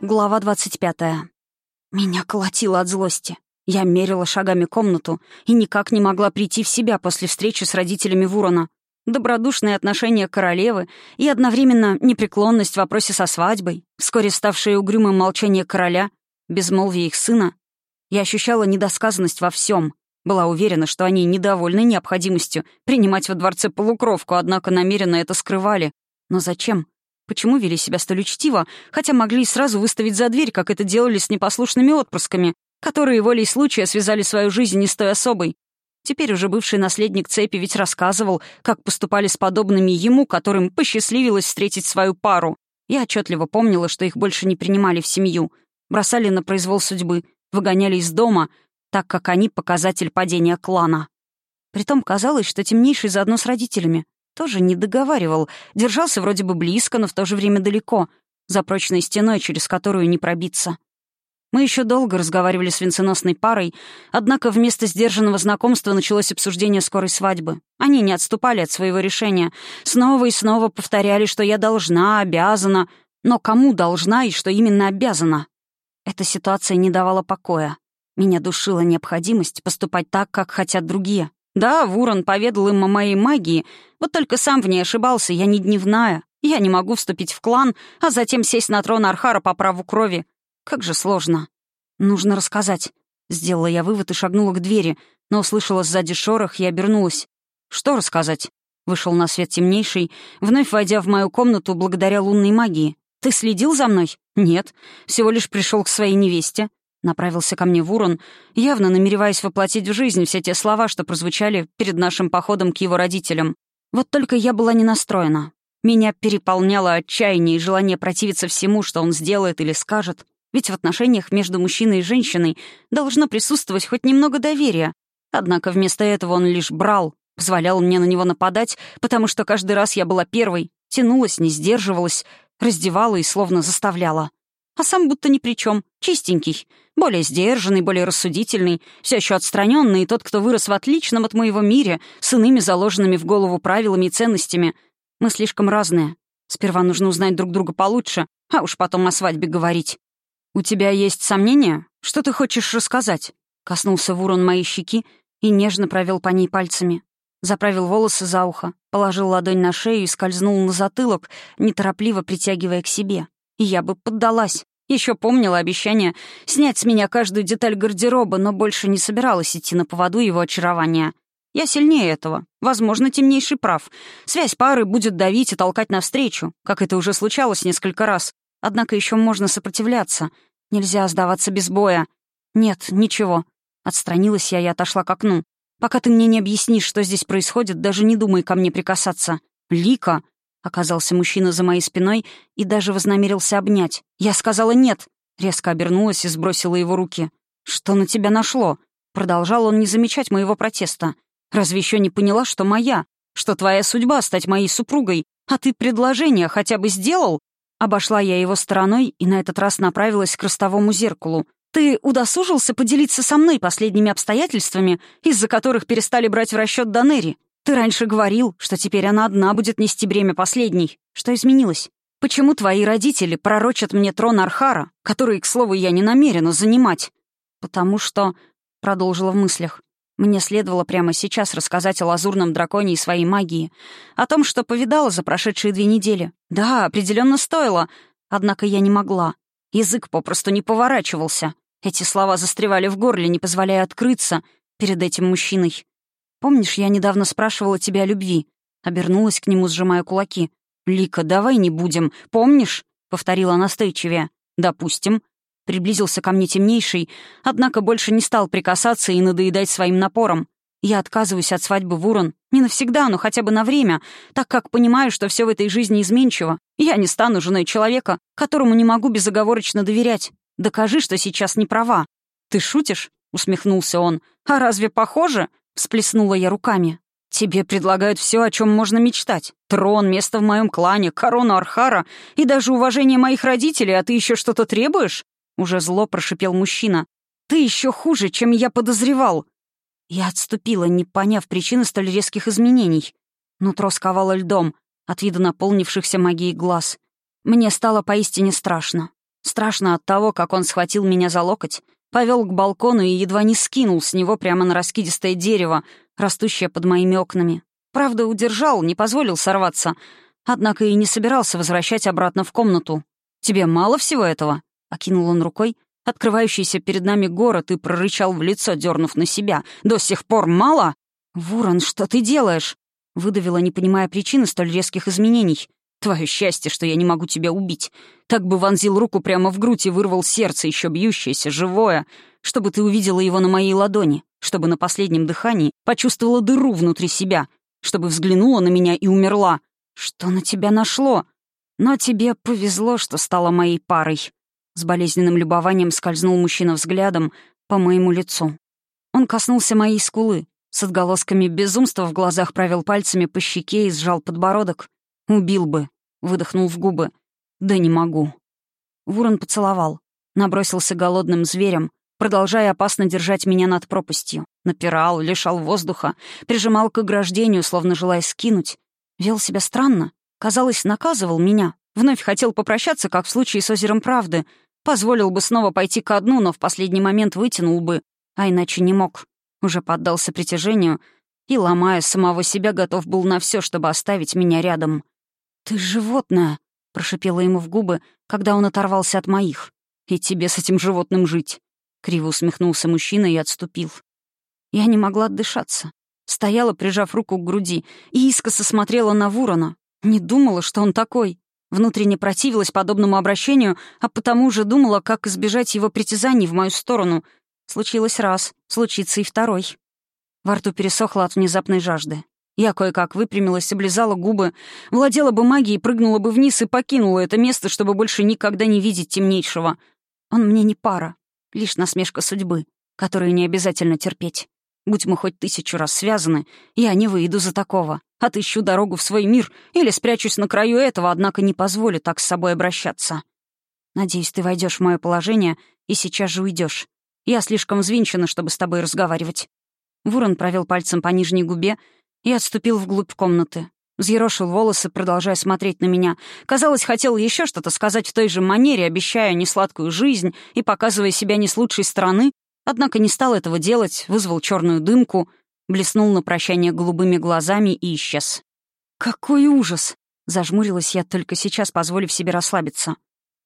Глава 25. Меня колотило от злости. Я мерила шагами комнату и никак не могла прийти в себя после встречи с родителями Вурона. Добродушные отношения королевы и одновременно непреклонность в вопросе со свадьбой, вскоре ставшее угрюмым молчание короля, безмолвие их сына. Я ощущала недосказанность во всем. Была уверена, что они недовольны необходимостью принимать во дворце полукровку, однако намеренно это скрывали. Но зачем? Почему вели себя столь учтиво, хотя могли сразу выставить за дверь, как это делали с непослушными отпрысками, которые волей случая связали свою жизнь не с той особой? Теперь уже бывший наследник цепи ведь рассказывал, как поступали с подобными ему, которым посчастливилось встретить свою пару. Я отчетливо помнила, что их больше не принимали в семью, бросали на произвол судьбы, выгоняли из дома, так как они — показатель падения клана. Притом казалось, что темнейший заодно с родителями тоже не договаривал, держался вроде бы близко, но в то же время далеко, за прочной стеной, через которую не пробиться. Мы еще долго разговаривали с венценосной парой, однако вместо сдержанного знакомства началось обсуждение скорой свадьбы. Они не отступали от своего решения, снова и снова повторяли, что я должна, обязана, но кому должна и что именно обязана? Эта ситуация не давала покоя. Меня душила необходимость поступать так, как хотят другие. Да, Вурон поведал им о моей магии, вот только сам в ней ошибался, я не дневная. Я не могу вступить в клан, а затем сесть на трон Архара по праву крови. Как же сложно. Нужно рассказать. Сделала я вывод и шагнула к двери, но услышала сзади шорох и обернулась. Что рассказать? Вышел на свет темнейший, вновь войдя в мою комнату благодаря лунной магии. «Ты следил за мной?» «Нет. Всего лишь пришел к своей невесте. Направился ко мне Вурон, явно намереваясь воплотить в жизнь все те слова, что прозвучали перед нашим походом к его родителям. Вот только я была не настроена. Меня переполняло отчаяние и желание противиться всему, что он сделает или скажет. Ведь в отношениях между мужчиной и женщиной должно присутствовать хоть немного доверия. Однако вместо этого он лишь брал, позволял мне на него нападать, потому что каждый раз я была первой, тянулась, не сдерживалась, раздевала и словно заставляла а сам будто ни при чем, чистенький, более сдержанный, более рассудительный, все еще отстраненный и тот, кто вырос в отличном от моего мире, с иными заложенными в голову правилами и ценностями. Мы слишком разные. Сперва нужно узнать друг друга получше, а уж потом о свадьбе говорить. «У тебя есть сомнения? Что ты хочешь рассказать?» Коснулся Вурон моей щеки и нежно провел по ней пальцами. Заправил волосы за ухо, положил ладонь на шею и скользнул на затылок, неторопливо притягивая к себе. И я бы поддалась. Еще помнила обещание снять с меня каждую деталь гардероба, но больше не собиралась идти на поводу его очарования. Я сильнее этого. Возможно, темнейший прав. Связь пары будет давить и толкать навстречу, как это уже случалось несколько раз. Однако еще можно сопротивляться. Нельзя сдаваться без боя. Нет, ничего. Отстранилась я и отошла к окну. Пока ты мне не объяснишь, что здесь происходит, даже не думай ко мне прикасаться. Лика, Оказался мужчина за моей спиной и даже вознамерился обнять. Я сказала «нет». Резко обернулась и сбросила его руки. «Что на тебя нашло?» Продолжал он не замечать моего протеста. «Разве еще не поняла, что моя? Что твоя судьба — стать моей супругой? А ты предложение хотя бы сделал?» Обошла я его стороной и на этот раз направилась к ростовому зеркалу. «Ты удосужился поделиться со мной последними обстоятельствами, из-за которых перестали брать в расчет Данери? Ты раньше говорил, что теперь она одна будет нести бремя последней. Что изменилось? Почему твои родители пророчат мне трон Архара, который, к слову, я не намерена занимать? Потому что, — продолжила в мыслях, — мне следовало прямо сейчас рассказать о лазурном драконе и своей магии, о том, что повидала за прошедшие две недели. Да, определенно стоило, однако я не могла. Язык попросту не поворачивался. Эти слова застревали в горле, не позволяя открыться перед этим мужчиной. Помнишь, я недавно спрашивала тебя о любви?» Обернулась к нему, сжимая кулаки. «Лика, давай не будем. Помнишь?» — повторила настойчивее. «Допустим». Приблизился ко мне темнейший, однако больше не стал прикасаться и надоедать своим напором. Я отказываюсь от свадьбы в Урон. Не навсегда, но хотя бы на время, так как понимаю, что все в этой жизни изменчиво. Я не стану женой человека, которому не могу безоговорочно доверять. Докажи, что сейчас не права. «Ты шутишь?» — усмехнулся он. «А разве похоже?» Всплеснула я руками. «Тебе предлагают все, о чем можно мечтать. Трон, место в моем клане, корону Архара и даже уважение моих родителей, а ты еще что-то требуешь?» Уже зло прошипел мужчина. «Ты еще хуже, чем я подозревал!» Я отступила, не поняв причины столь резких изменений. Нутро сковало льдом от вида наполнившихся магией глаз. Мне стало поистине страшно. Страшно от того, как он схватил меня за локоть, повел к балкону и едва не скинул с него прямо на раскидистое дерево, растущее под моими окнами. Правда, удержал, не позволил сорваться, однако и не собирался возвращать обратно в комнату. «Тебе мало всего этого?» — окинул он рукой, открывающийся перед нами город, и прорычал в лицо, дернув на себя. «До сих пор мало?» «Вурон, что ты делаешь?» — выдавила, не понимая причины столь резких изменений. «Твое счастье, что я не могу тебя убить. Так бы вонзил руку прямо в грудь и вырвал сердце, еще бьющееся, живое, чтобы ты увидела его на моей ладони, чтобы на последнем дыхании почувствовала дыру внутри себя, чтобы взглянула на меня и умерла. Что на тебя нашло? Но тебе повезло, что стала моей парой». С болезненным любованием скользнул мужчина взглядом по моему лицу. Он коснулся моей скулы, с отголосками безумства в глазах провел пальцами по щеке и сжал подбородок. «Убил бы», — выдохнул в губы. «Да не могу». Вурон поцеловал, набросился голодным зверем, продолжая опасно держать меня над пропастью. Напирал, лишал воздуха, прижимал к ограждению, словно желая скинуть. Вел себя странно. Казалось, наказывал меня. Вновь хотел попрощаться, как в случае с озером правды. Позволил бы снова пойти ко дну, но в последний момент вытянул бы, а иначе не мог. Уже поддался притяжению и, ломая самого себя, готов был на все, чтобы оставить меня рядом. «Ты животное!» — прошипела ему в губы, когда он оторвался от моих. «И тебе с этим животным жить!» — криво усмехнулся мужчина и отступил. Я не могла отдышаться. Стояла, прижав руку к груди, и искоса смотрела на Вурона. Не думала, что он такой. Внутренне противилась подобному обращению, а потому же думала, как избежать его притязаний в мою сторону. Случилось раз, случится и второй. Во рту пересохло от внезапной жажды. Я кое-как выпрямилась, облизала губы, владела бы магией, прыгнула бы вниз и покинула это место, чтобы больше никогда не видеть темнейшего. Он мне не пара, лишь насмешка судьбы, которую не обязательно терпеть. Будь мы хоть тысячу раз связаны, я не выйду за такого. Отыщу дорогу в свой мир или спрячусь на краю этого, однако не позволю так с собой обращаться. Надеюсь, ты войдешь в мое положение и сейчас же уйдешь. Я слишком взвинчена, чтобы с тобой разговаривать. Вурон провел пальцем по нижней губе, и отступил вглубь комнаты. Взъерошил волосы, продолжая смотреть на меня. Казалось, хотел еще что-то сказать в той же манере, обещая несладкую жизнь и показывая себя не с лучшей стороны, однако не стал этого делать, вызвал черную дымку, блеснул на прощание голубыми глазами и исчез. «Какой ужас!» — зажмурилась я, только сейчас позволив себе расслабиться.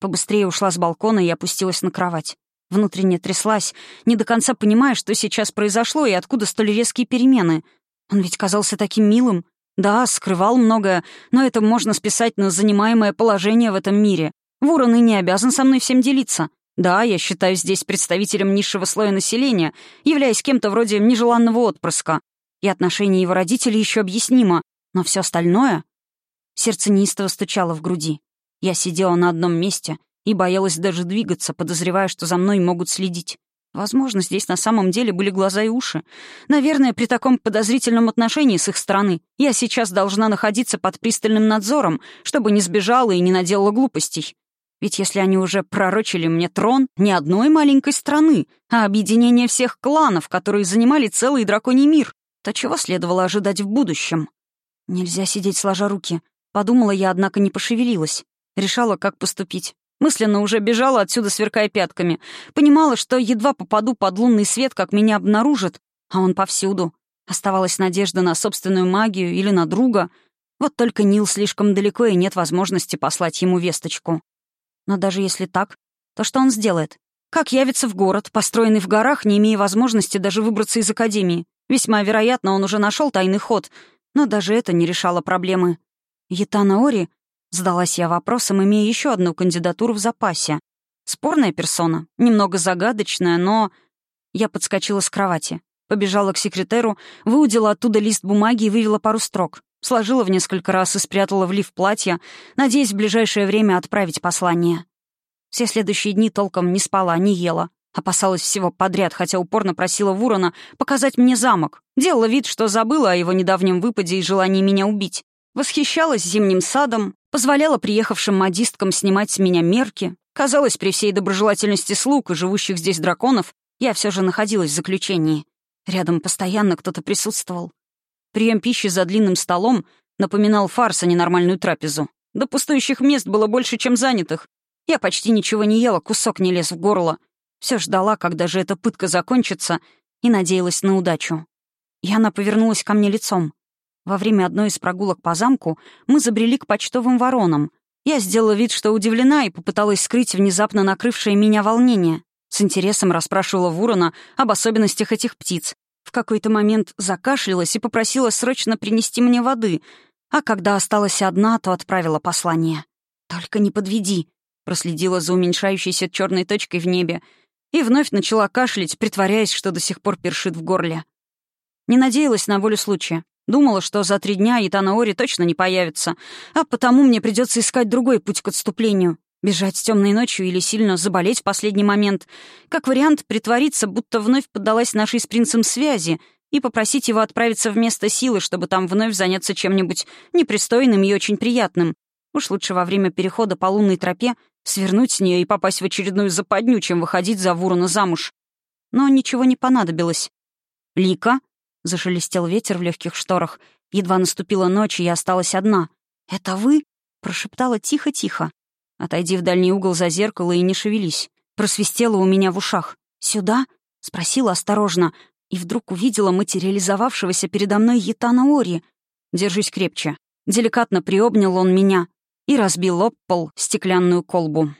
Побыстрее ушла с балкона и опустилась на кровать. Внутренне тряслась, не до конца понимая, что сейчас произошло и откуда столь резкие перемены — он ведь казался таким милым. Да, скрывал многое, но это можно списать на занимаемое положение в этом мире. Ворон и не обязан со мной всем делиться. Да, я считаюсь здесь представителем низшего слоя населения, являясь кем-то вроде нежеланного отпрыска. И отношение его родителей еще объяснимо, но все остальное... Сердце неистово стучало в груди. Я сидела на одном месте и боялась даже двигаться, подозревая, что за мной могут следить. Возможно, здесь на самом деле были глаза и уши. Наверное, при таком подозрительном отношении с их стороны я сейчас должна находиться под пристальным надзором, чтобы не сбежала и не наделала глупостей. Ведь если они уже пророчили мне трон не одной маленькой страны, а объединение всех кланов, которые занимали целый драконий мир, то чего следовало ожидать в будущем? Нельзя сидеть сложа руки. Подумала я, однако не пошевелилась. Решала, как поступить. Мысленно уже бежала отсюда, сверкая пятками. Понимала, что едва попаду под лунный свет, как меня обнаружат, а он повсюду. Оставалась надежда на собственную магию или на друга. Вот только Нил слишком далеко, и нет возможности послать ему весточку. Но даже если так, то что он сделает? Как явится в город, построенный в горах, не имея возможности даже выбраться из академии? Весьма вероятно, он уже нашел тайный ход, но даже это не решало проблемы. Етана Ори Задалась я вопросом, имея еще одну кандидатуру в запасе. Спорная персона, немного загадочная, но... Я подскочила с кровати, побежала к секретеру, выудила оттуда лист бумаги и вывела пару строк. Сложила в несколько раз и спрятала в лиф платья, надеясь в ближайшее время отправить послание. Все следующие дни толком не спала, не ела. Опасалась всего подряд, хотя упорно просила Вурона показать мне замок. Делала вид, что забыла о его недавнем выпаде и желании меня убить. Восхищалась зимним садом, позволяла приехавшим модисткам снимать с меня мерки. Казалось, при всей доброжелательности слуг и живущих здесь драконов, я все же находилась в заключении. Рядом постоянно кто-то присутствовал. Прием пищи за длинным столом напоминал фарс, а не нормальную трапезу. До пустующих мест было больше, чем занятых. Я почти ничего не ела, кусок не лез в горло. Все ждала, когда же эта пытка закончится, и надеялась на удачу. И она повернулась ко мне лицом. Во время одной из прогулок по замку мы забрели к почтовым воронам. Я сделала вид, что удивлена, и попыталась скрыть внезапно накрывшее меня волнение. С интересом расспрашивала Вурона об особенностях этих птиц. В какой-то момент закашлялась и попросила срочно принести мне воды, а когда осталась одна, то отправила послание. «Только не подведи», — проследила за уменьшающейся черной точкой в небе и вновь начала кашлять, притворяясь, что до сих пор першит в горле. Не надеялась на волю случая. Думала, что за три дня Итанаори точно не появится, а потому мне придется искать другой путь к отступлению. Бежать темной ночью или сильно заболеть в последний момент. Как вариант, притвориться, будто вновь поддалась нашей с принцем связи и попросить его отправиться вместо силы, чтобы там вновь заняться чем-нибудь непристойным и очень приятным. Уж лучше во время перехода по лунной тропе свернуть с нее и попасть в очередную западню, чем выходить за Вурона замуж. Но ничего не понадобилось. «Лика?» — зашелестел ветер в легких шторах. Едва наступила ночь, и я осталась одна. «Это вы?» — прошептала тихо-тихо. «Отойди в дальний угол за зеркало и не шевелись». Просвистело у меня в ушах. «Сюда?» — спросила осторожно, и вдруг увидела материализовавшегося передо мной Ятана Ори. «Держись крепче». Деликатно приобнял он меня и разбил об пол стеклянную колбу.